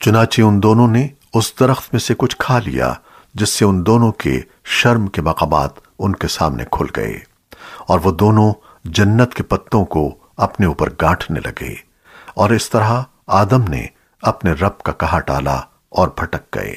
چنانچہ ان دونوں نے اس درخت میں سے کچھ کھا لیا، جس سے ان دونوں کے شرم کے مقامات ان کے سامنے کھل گئے۔ اور وہ دونوں جنت کے پتوں کو اپنے اوپر گانٹھنے لگے۔ اور اس طرح آدم نے اپنے رب کا کہا ٹالا اور بھٹک گئے۔